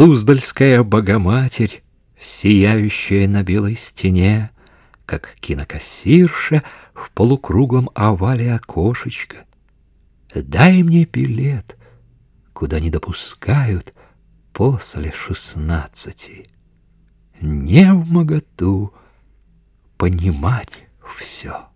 Суздальская Богоматерь, сияющая на белой стене, как кинокассирша в полукруглом овале окошечка. Дай мне билет, куда не допускают после шестнадцати. Не в моготу понимать все.